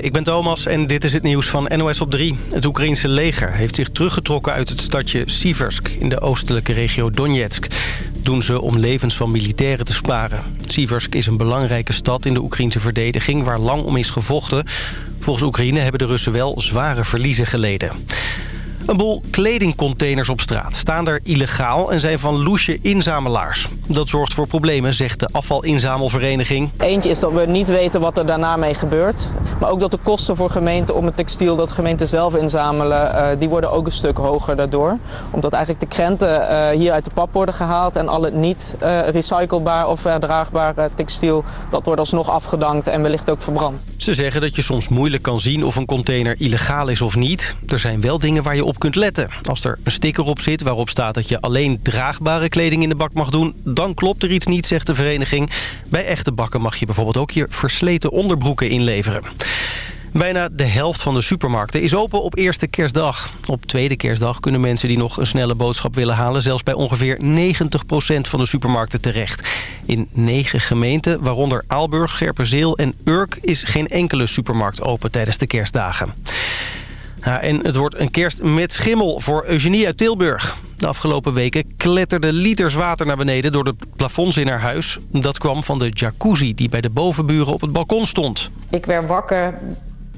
Ik ben Thomas en dit is het nieuws van NOS op 3. Het Oekraïense leger heeft zich teruggetrokken uit het stadje Siversk... in de oostelijke regio Donetsk. Doen ze om levens van militairen te sparen. Siversk is een belangrijke stad in de Oekraïnse verdediging... waar lang om is gevochten. Volgens Oekraïne hebben de Russen wel zware verliezen geleden. Een boel kledingcontainers op straat staan er illegaal en zijn van loesje inzamelaars. Dat zorgt voor problemen, zegt de afvalinzamelvereniging. Eentje is dat we niet weten wat er daarna mee gebeurt. Maar ook dat de kosten voor gemeenten om het textiel dat gemeenten zelf inzamelen... Uh, die worden ook een stuk hoger daardoor. Omdat eigenlijk de krenten uh, hier uit de pap worden gehaald... en al het niet uh, recyclebaar of verdraagbaar textiel... dat wordt alsnog afgedankt en wellicht ook verbrand. Ze zeggen dat je soms moeilijk kan zien of een container illegaal is of niet. Er zijn wel dingen waar je op kunt letten. Als er een sticker op zit waarop staat dat je alleen draagbare kleding in de bak mag doen... dan klopt er iets niet, zegt de vereniging. Bij echte bakken mag je bijvoorbeeld ook je versleten onderbroeken inleveren. Bijna de helft van de supermarkten is open op eerste kerstdag. Op tweede kerstdag kunnen mensen die nog een snelle boodschap willen halen... zelfs bij ongeveer 90% van de supermarkten terecht. In negen gemeenten, waaronder Aalburg, Scherpenzeel en Urk... is geen enkele supermarkt open tijdens de kerstdagen. En het wordt een kerst met schimmel voor Eugenie uit Tilburg. De afgelopen weken kletterden liters water naar beneden door de plafonds in haar huis. Dat kwam van de jacuzzi die bij de bovenburen op het balkon stond. Ik werd wakker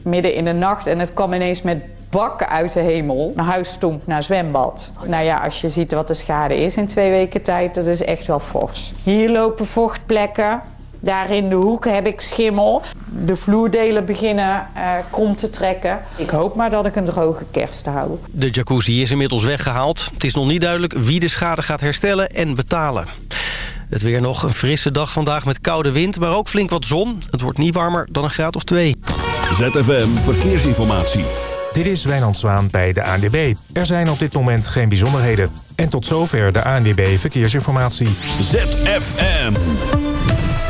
midden in de nacht en het kwam ineens met bakken uit de hemel. Mijn huis stond naar zwembad. Nou ja, als je ziet wat de schade is in twee weken tijd, dat is echt wel fors. Hier lopen vochtplekken, daar in de hoek heb ik schimmel. De vloerdelen beginnen uh, krom te trekken. Ik hoop maar dat ik een droge kerst hou. De jacuzzi is inmiddels weggehaald. Het is nog niet duidelijk wie de schade gaat herstellen en betalen. Het weer nog een frisse dag vandaag met koude wind, maar ook flink wat zon. Het wordt niet warmer dan een graad of twee. ZFM Verkeersinformatie. Dit is Wijnand Zwaan bij de ANDB. Er zijn op dit moment geen bijzonderheden. En tot zover de ANDB Verkeersinformatie. ZFM.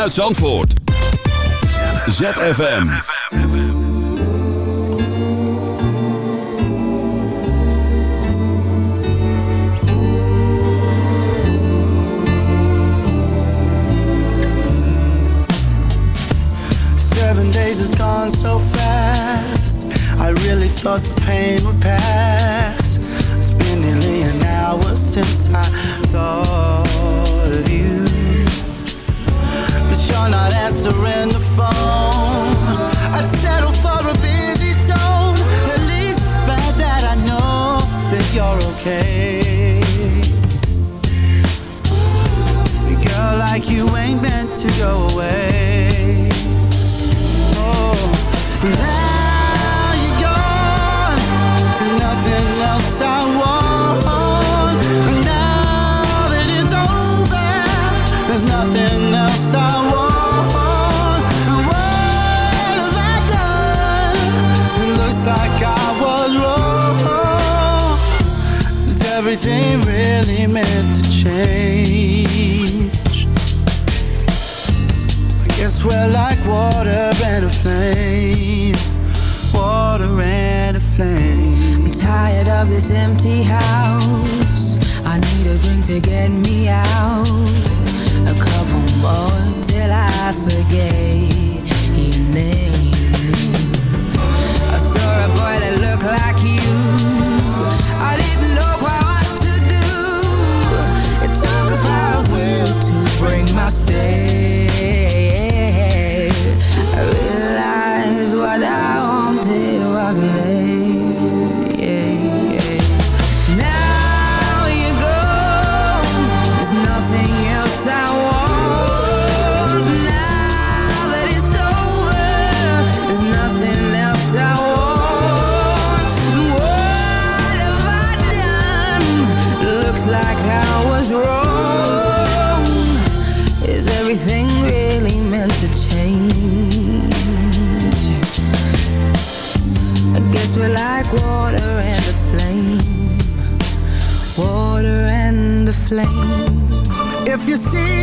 vanuit Zandvoort. ZFM. Seven days has gone so fast. I really thought pain of this empty house. I need a drink to get me out. A couple more till I forget. If you see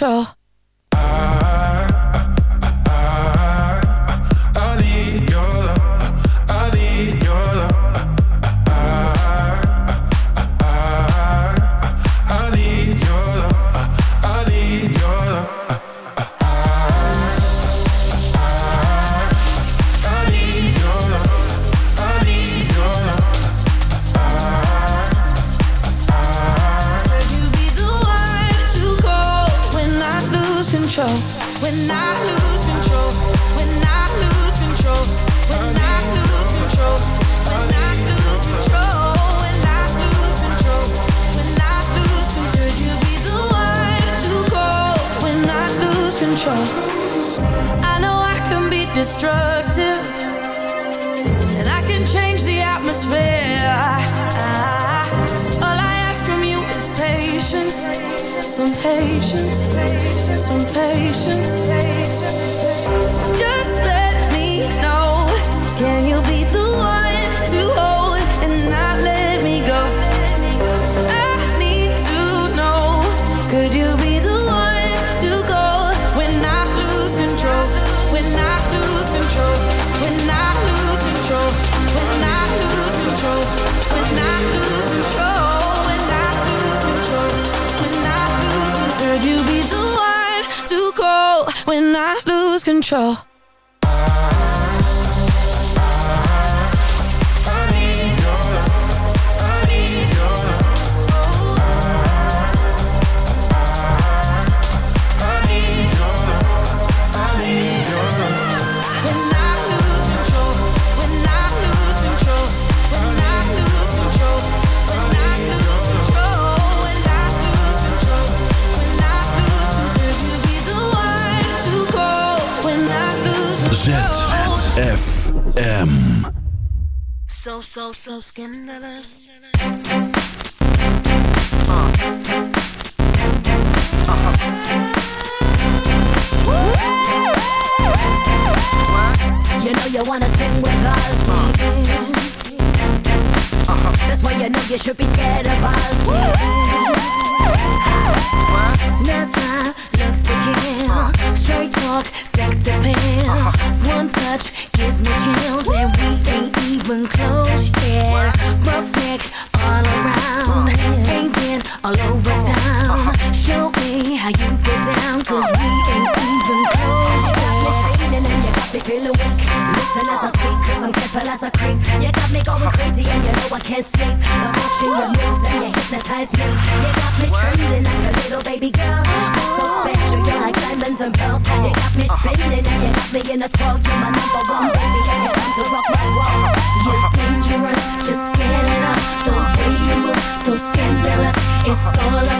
control control. so, so, scandalous. Uh-huh. You know you wanna sing with us. Uh. Uh-huh. That's why you know you should be scared of us. Uh-huh. That's right, looks to kill. Straight talk, sex appeal. One touch gives me chills, and we ain't even close. as a creep. You got me going crazy and you know I can't sleep. I'm watching your moves and you hypnotize me. You got me trembling like a little baby girl. You're so special, you're like diamonds and pearls. You got me uh-huh. spinning and you got me in a twirl. You're my number one baby and you're to rock my world. You're dangerous, just get it up. The way you move, so scandalous. It's all about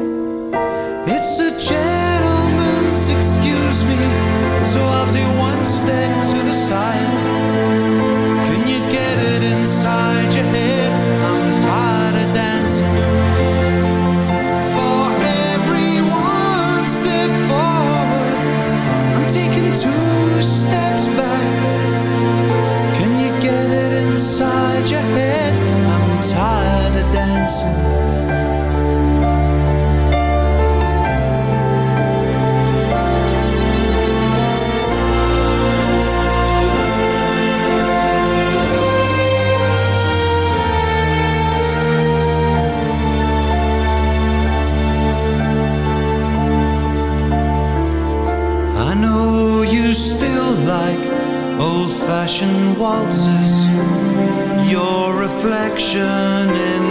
Fashioned waltzes. Your reflection in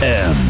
ZFM.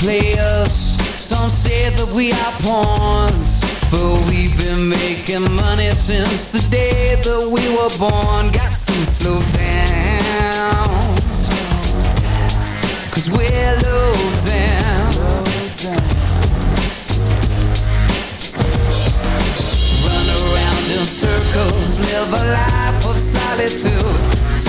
players. Some say that we are pawns But we've been making money since the day that we were born. Got some slow down Cause we're low down. Run around in circles, live a life of solitude.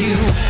you